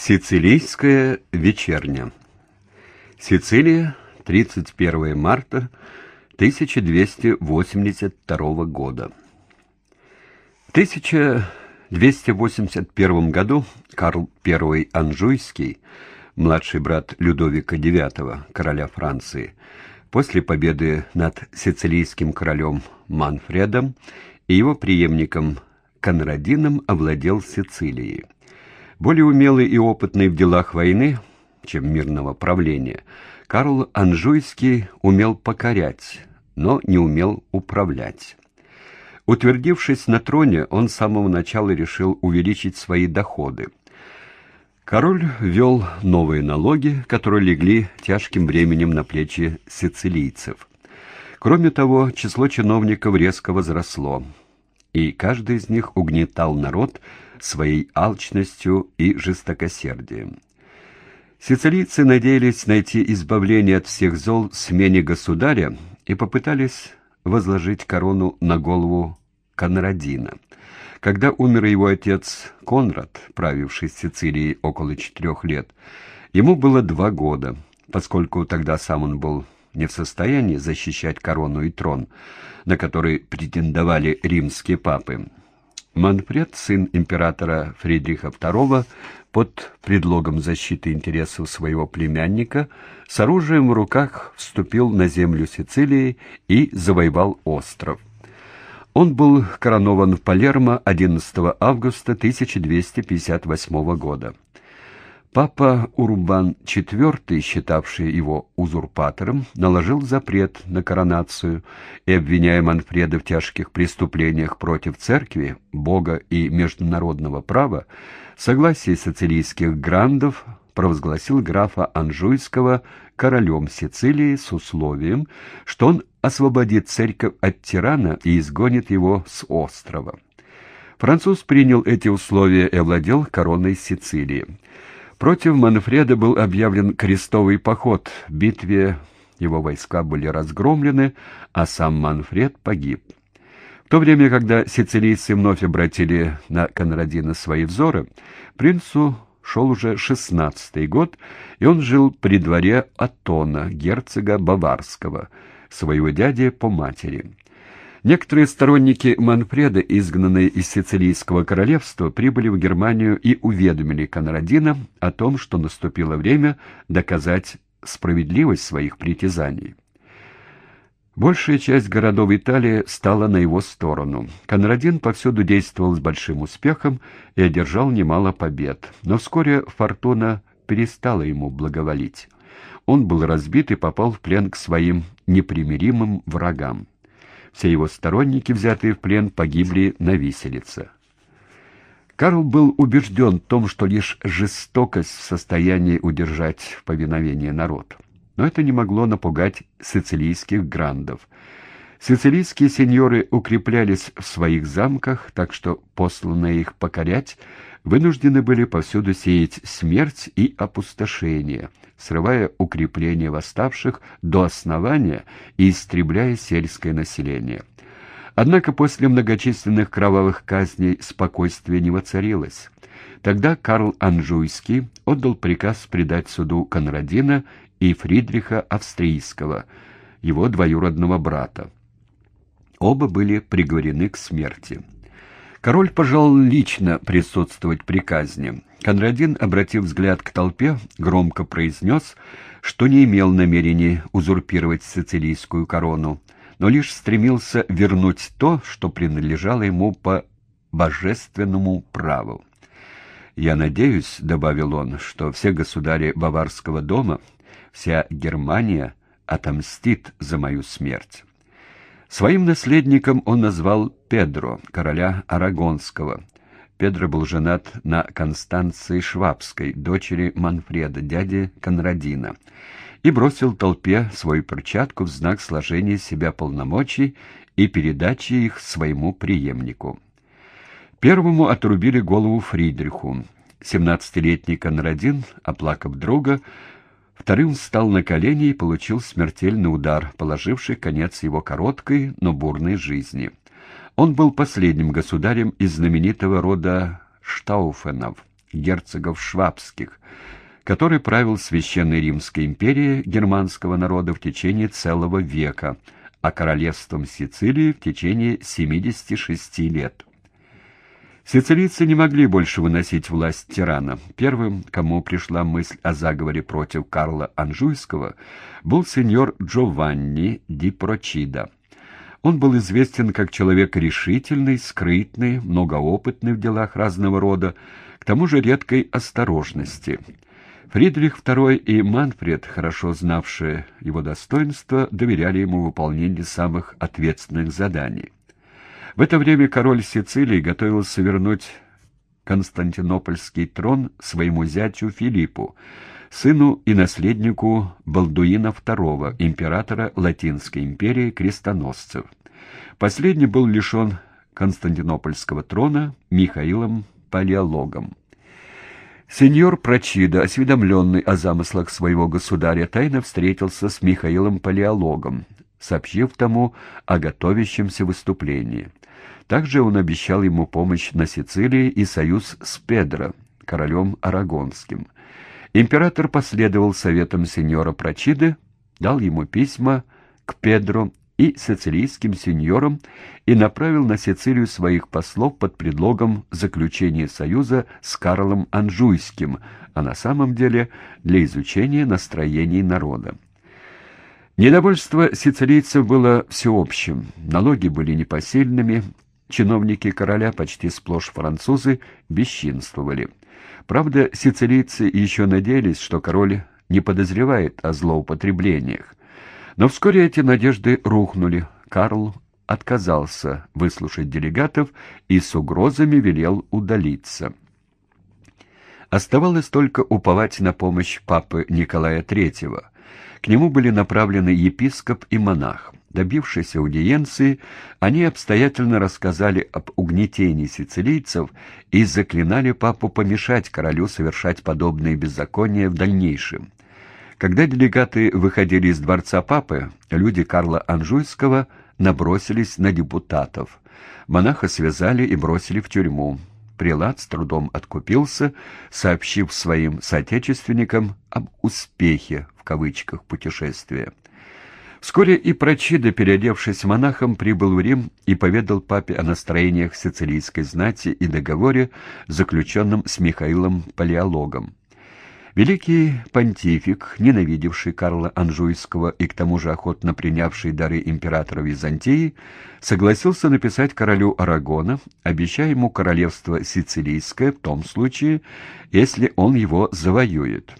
Сицилийская вечерня. Сицилия, 31 марта 1282 года. В 1281 году Карл I Анжуйский, младший брат Людовика IX, короля Франции, после победы над сицилийским королем Манфредом и его преемником Конрадином овладел Сицилией. Более умелый и опытный в делах войны, чем мирного правления, Карл Анжуйский умел покорять, но не умел управлять. Утвердившись на троне, он с самого начала решил увеличить свои доходы. Король ввел новые налоги, которые легли тяжким бременем на плечи сицилийцев. Кроме того, число чиновников резко возросло, и каждый из них угнетал народ своей алчностью и жестокосердием. Сицилийцы надеялись найти избавление от всех зол в смене государя и попытались возложить корону на голову Конрадина. Когда умер его отец Конрад, правивший Сицилией около четырех лет, ему было два года, поскольку тогда сам он был не в состоянии защищать корону и трон, на который претендовали римские папы. Манфред, сын императора Фридриха II, под предлогом защиты интересов своего племянника, с оружием в руках вступил на землю Сицилии и завоевал остров. Он был коронован в Палермо 11 августа 1258 года. Папа Урбан IV, считавший его узурпатором, наложил запрет на коронацию и, обвиняя Манфреда в тяжких преступлениях против церкви, Бога и международного права, согласие сицилийских грандов провозгласил графа Анжуйского королем Сицилии с условием, что он освободит церковь от тирана и изгонит его с острова. Француз принял эти условия и овладел короной Сицилии. Против Манфреда был объявлен крестовый поход. В битве его войска были разгромлены, а сам Манфред погиб. В то время, когда сицилийцы вновь обратили на Конрадина свои взоры, принцу шел уже шестнадцатый год, и он жил при дворе Атона, герцога Баварского, своего дяди по матери. Некоторые сторонники Манфреда, изгнанные из Сицилийского королевства, прибыли в Германию и уведомили Конрадина о том, что наступило время доказать справедливость своих притязаний. Большая часть городов Италии стала на его сторону. Конрадин повсюду действовал с большим успехом и одержал немало побед, но вскоре фортуна перестала ему благоволить. Он был разбит и попал в плен к своим непримиримым врагам. Все его сторонники, взятые в плен, погибли на виселице. Карл был убежден в том, что лишь жестокость в состоянии удержать в повиновении народ. Но это не могло напугать сицилийских грандов. Сицилийские сеньоры укреплялись в своих замках, так что посланные их покорять вынуждены были повсюду сеять смерть и опустошение, срывая укрепления восставших до основания и истребляя сельское население. Однако после многочисленных кровавых казней спокойствие не воцарилось. Тогда Карл Анжуйский отдал приказ предать суду Конрадина и Фридриха Австрийского, его двоюродного брата. Оба были приговорены к смерти. Король пожелал лично присутствовать при казни. Конрадин, обратив взгляд к толпе, громко произнес, что не имел намерения узурпировать сицилийскую корону, но лишь стремился вернуть то, что принадлежало ему по божественному праву. «Я надеюсь», — добавил он, — «что все государи Баварского дома, вся Германия отомстит за мою смерть». Своим наследником он назвал Педро, короля Арагонского. Педро был женат на Констанции Швабской, дочери Манфреда, дяди Конрадина, и бросил толпе свою перчатку в знак сложения себя полномочий и передачи их своему преемнику. Первому отрубили голову Фридриху. Семнадцатилетний Конрадин, оплакав друга, Вторым встал на колени и получил смертельный удар, положивший конец его короткой, но бурной жизни. Он был последним государем из знаменитого рода Штауфенов, герцогов швабских, который правил Священной Римской империей германского народа в течение целого века, а королевством Сицилии в течение 76 лет. Сицилийцы не могли больше выносить власть тирана. Первым, кому пришла мысль о заговоре против Карла Анжуйского, был сеньор Джованни ди Прочида. Он был известен как человек решительный, скрытный, многоопытный в делах разного рода, к тому же редкой осторожности. Фридрих II и Манфред, хорошо знавшие его достоинства, доверяли ему выполнение самых ответственных заданий. В это время король Сицилии готовился вернуть Константинопольский трон своему зятю Филиппу, сыну и наследнику Балдуина II, императора Латинской империи крестоносцев. Последний был лишен Константинопольского трона Михаилом Палеологом. Сеньор Прочида, осведомленный о замыслах своего государя, тайно встретился с Михаилом Палеологом, сообщив тому о готовящемся выступлении. Также он обещал ему помощь на Сицилии и союз с Педро, королем Арагонским. Император последовал советам сеньора Прочиды, дал ему письма к Педро и сицилийским сеньорам и направил на Сицилию своих послов под предлогом заключения союза с Карлом Анжуйским, а на самом деле для изучения настроений народа. Недовольство сицилийцев было всеобщим, налоги были непосильными, чиновники короля, почти сплошь французы, бесчинствовали. Правда, сицилийцы еще надеялись, что король не подозревает о злоупотреблениях. Но вскоре эти надежды рухнули. Карл отказался выслушать делегатов и с угрозами велел удалиться. Оставалось только уповать на помощь папы Николая III – к нему были направлены епископ и монах. Добившись аудиенции, они обстоятельно рассказали об угнетении сицилийцев и заклинали папу помешать королю совершать подобные беззакония в дальнейшем. Когда делегаты выходили из дворца папы, люди Карла Анжуйского набросились на депутатов. Монаха связали и бросили в тюрьму. Прилад с трудом откупился, сообщив своим соотечественникам об «успехе» кавычках путешествия. Вскоре и Прочида, переодевшись монахом, прибыл в Рим и поведал папе о настроениях сицилийской знати и договоре, заключенном с Михаилом Палеологом. Великий понтифик, ненавидевший Карла Анжуйского и к тому же охотно принявший дары императора Византии, согласился написать королю Арагона, обещая ему королевство Сицилийское в том случае, если он его завоюет.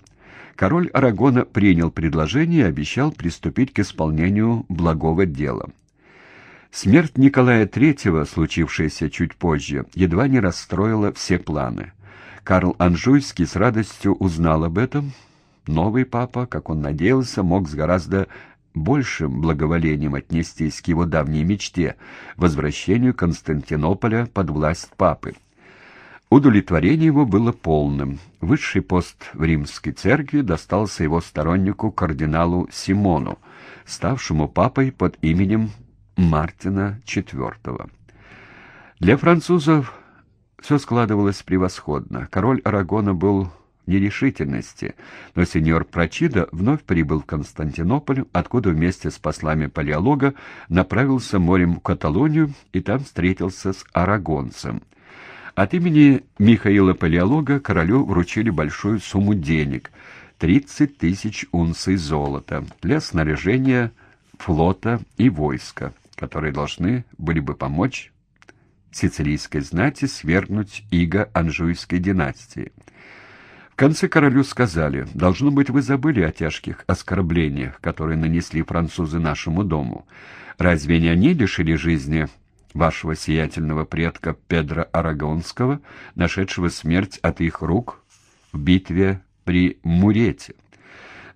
Король Арагона принял предложение и обещал приступить к исполнению благого дела. Смерть Николая III, случившаяся чуть позже, едва не расстроила все планы. Карл Анжуйский с радостью узнал об этом. Новый папа, как он надеялся, мог с гораздо большим благоволением отнестись к его давней мечте — возвращению Константинополя под власть папы. Удовлетворение его было полным. Высший пост в римской церкви достался его стороннику кардиналу Симону, ставшему папой под именем Мартина IV. Для французов все складывалось превосходно. Король Арагона был нерешительности, но сеньор Прочида вновь прибыл в Константинополь, откуда вместе с послами Палеолога направился морем в Каталонию и там встретился с арагонцем. От имени Михаила Палеолога королю вручили большую сумму денег — 30 тысяч унций золота для снаряжения флота и войска, которые должны были бы помочь сицилийской знати свергнуть иго Анжуйской династии. В конце королю сказали, «Должно быть, вы забыли о тяжких оскорблениях, которые нанесли французы нашему дому. Разве не они лишили жизни вашего сиятельного предка Педро Арагонского, нашедшего смерть от их рук в битве при Мурете?»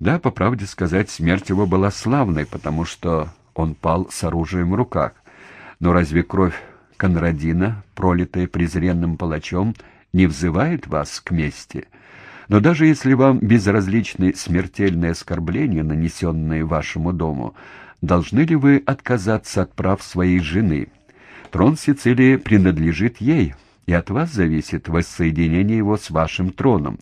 Да, по правде сказать, смерть его была славной, потому что он пал с оружием в руках. Но разве кровь Конрадина, пролитая презренным палачом, не взывает вас к мести. Но даже если вам безразличны смертельные оскорбления, нанесенные вашему дому, должны ли вы отказаться от прав своей жены? Трон Сицилии принадлежит ей, и от вас зависит воссоединение его с вашим троном.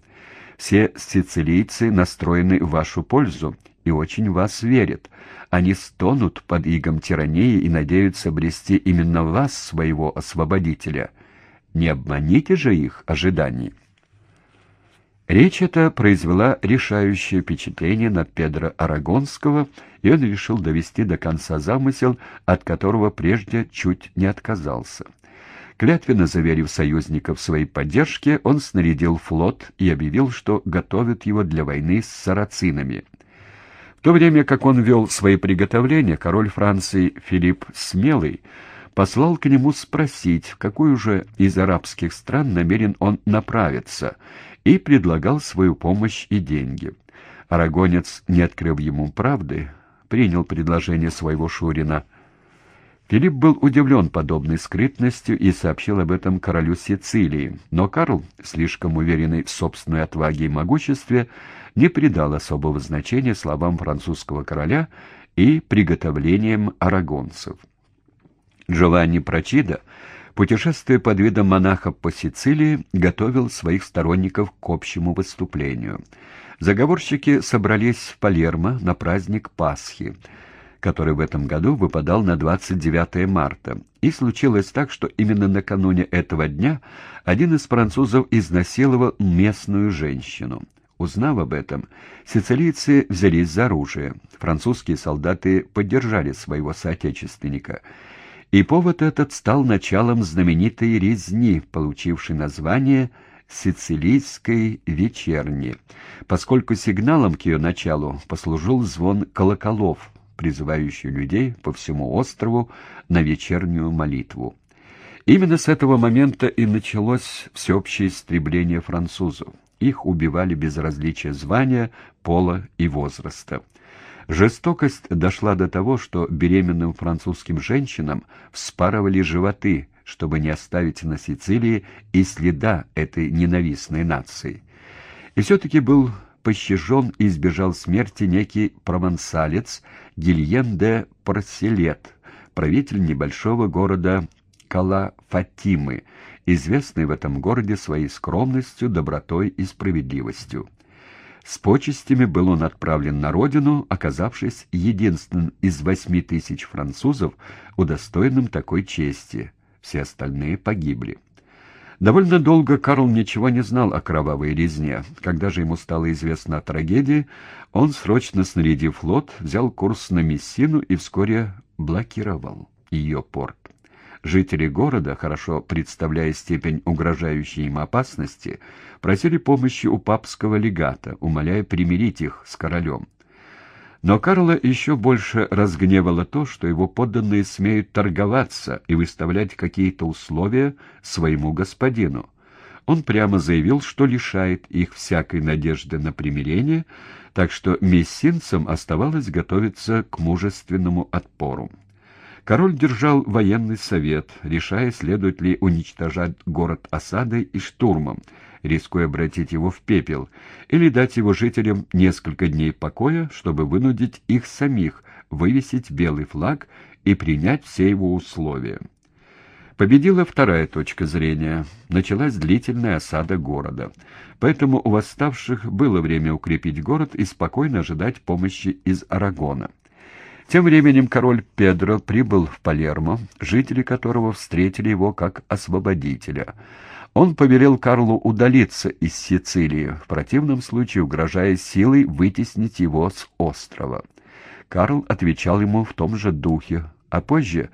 Все сицилийцы настроены в вашу пользу и очень вас верят. Они стонут под игом тирании и надеются обрести именно вас, своего освободителя. Не обманите же их ожиданий. Речь эта произвела решающее впечатление на Педро Арагонского, и он решил довести до конца замысел, от которого прежде чуть не отказался. Клятвенно заверив союзников в своей поддержке, он снарядил флот и объявил, что готовит его для войны с сарацинами. В то время как он вел свои приготовления, король Франции Филипп Смелый послал к нему спросить, в какую же из арабских стран намерен он направиться — и предлагал свою помощь и деньги. Арагонец, не открыв ему правды, принял предложение своего Шурина. Филипп был удивлен подобной скрытностью и сообщил об этом королю Сицилии, но Карл, слишком уверенный в собственной отваге и могуществе, не придал особого значения словам французского короля и приготовлениям арагонцев. Джованни Прочида Путешествуя под видом монаха по Сицилии, готовил своих сторонников к общему выступлению. Заговорщики собрались в Палермо на праздник Пасхи, который в этом году выпадал на 29 марта. И случилось так, что именно накануне этого дня один из французов изнасиловал местную женщину. Узнав об этом, сицилийцы взялись за оружие. Французские солдаты поддержали своего соотечественника – и повод этот стал началом знаменитой резни, получившей название «Сицилийской вечерни», поскольку сигналом к ее началу послужил звон колоколов, призывающий людей по всему острову на вечернюю молитву. Именно с этого момента и началось всеобщее истребление французов. Их убивали без различия звания, пола и возраста. Жестокость дошла до того, что беременным французским женщинам вспарывали животы, чтобы не оставить на Сицилии и следа этой ненавистной нации. И все-таки был пощажен и избежал смерти некий провансалец Гильен де Парселет, правитель небольшого города Кала-Фатимы, известный в этом городе своей скромностью, добротой и справедливостью. С почестями был он отправлен на родину, оказавшись единственным из восьми тысяч французов, удостоенным такой чести. Все остальные погибли. Довольно долго Карл ничего не знал о кровавой резне. Когда же ему стало известно о трагедии, он, срочно снарядив флот, взял курс на Мессину и вскоре блокировал ее порт. Жители города, хорошо представляя степень угрожающей им опасности, просили помощи у папского легата, умоляя примирить их с королем. Но Карла еще больше разгневало то, что его подданные смеют торговаться и выставлять какие-то условия своему господину. Он прямо заявил, что лишает их всякой надежды на примирение, так что мессинцам оставалось готовиться к мужественному отпору. Король держал военный совет, решая, следует ли уничтожать город осадой и штурмом, рискуя обратить его в пепел, или дать его жителям несколько дней покоя, чтобы вынудить их самих вывесить белый флаг и принять все его условия. Победила вторая точка зрения. Началась длительная осада города. Поэтому у восставших было время укрепить город и спокойно ожидать помощи из Арагона. Тем временем король Педро прибыл в Палермо, жители которого встретили его как освободителя. Он повелел Карлу удалиться из Сицилии, в противном случае угрожая силой вытеснить его с острова. Карл отвечал ему в том же духе, а позже,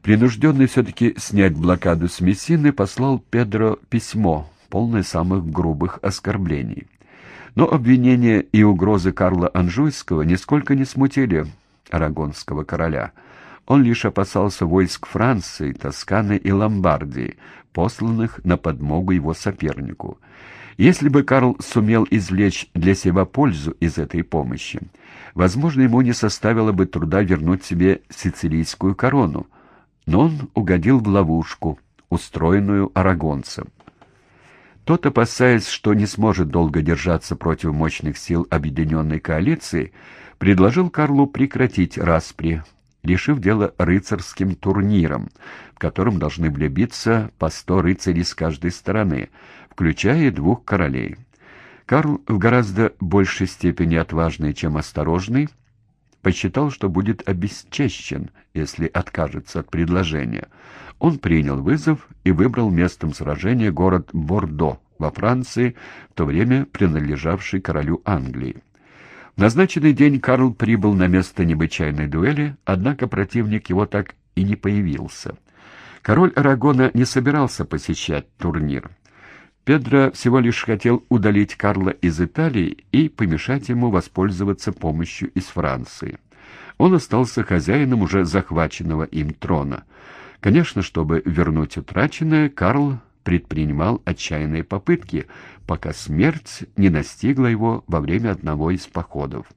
принужденный все-таки снять блокаду с Мессины, послал Педро письмо, полное самых грубых оскорблений. Но обвинения и угрозы Карла Анжуйского нисколько не смутили арагонского короля. Он лишь опасался войск Франции, Тосканы и Ломбардии, посланных на подмогу его сопернику. Если бы Карл сумел извлечь для себя пользу из этой помощи, возможно, ему не составило бы труда вернуть себе сицилийскую корону, но он угодил в ловушку, устроенную арагонцем. Тот, опасаясь, что не сможет долго держаться против мощных сил объединенной коалиции, предложил Карлу прекратить распри решив дело рыцарским турниром, в котором должны были биться по сто рыцарей с каждой стороны, включая двух королей. Карл в гораздо большей степени отважный, чем осторожный, посчитал, что будет обесчещен, если откажется от предложения. Он принял вызов и выбрал местом сражения город Бордо во Франции, в то время принадлежавший королю Англии. Назначенный день Карл прибыл на место необычайной дуэли, однако противник его так и не появился. Король Арагона не собирался посещать турнир. Педро всего лишь хотел удалить Карла из Италии и помешать ему воспользоваться помощью из Франции. Он остался хозяином уже захваченного им трона. Конечно, чтобы вернуть утраченное, Карл предпринимал отчаянные попытки, пока смерть не настигла его во время одного из походов.